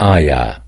aya.